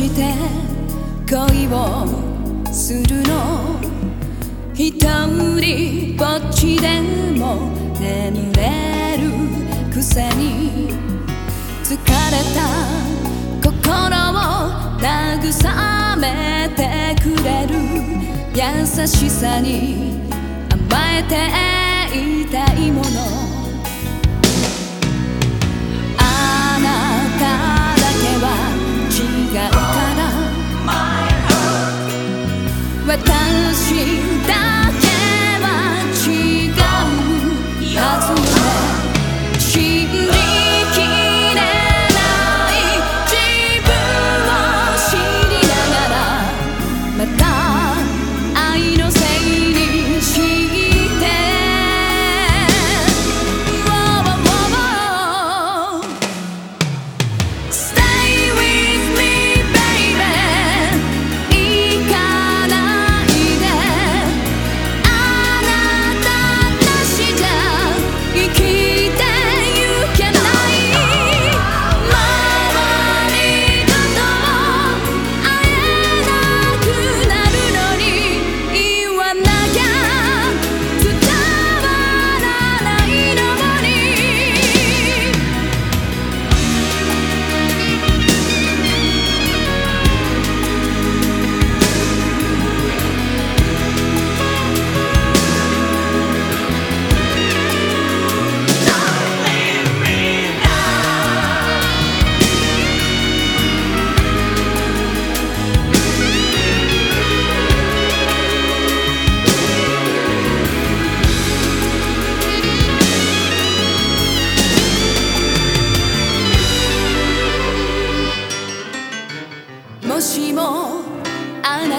して恋をするの。一人ぼっちでも眠れるくせに疲れた心を慰めてくれる。優しさに甘えて Dream.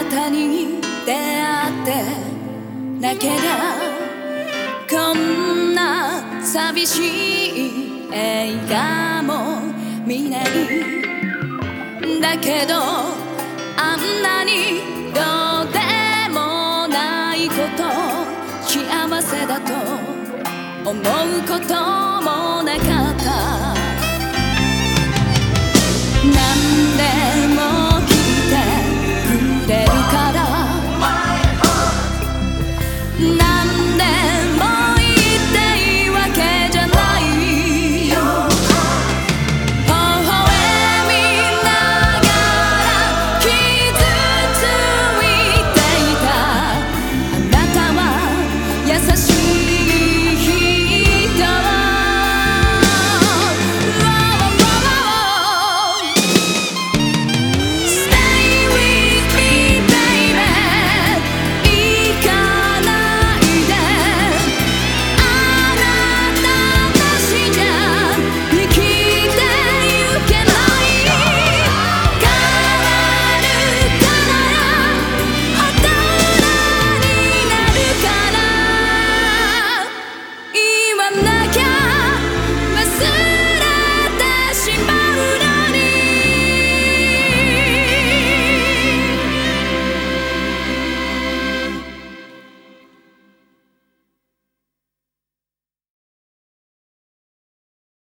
なたに出会ってなけりゃこんな寂しい映画も見ない。だけどあんなにどうでもないこと幸せだと思うこと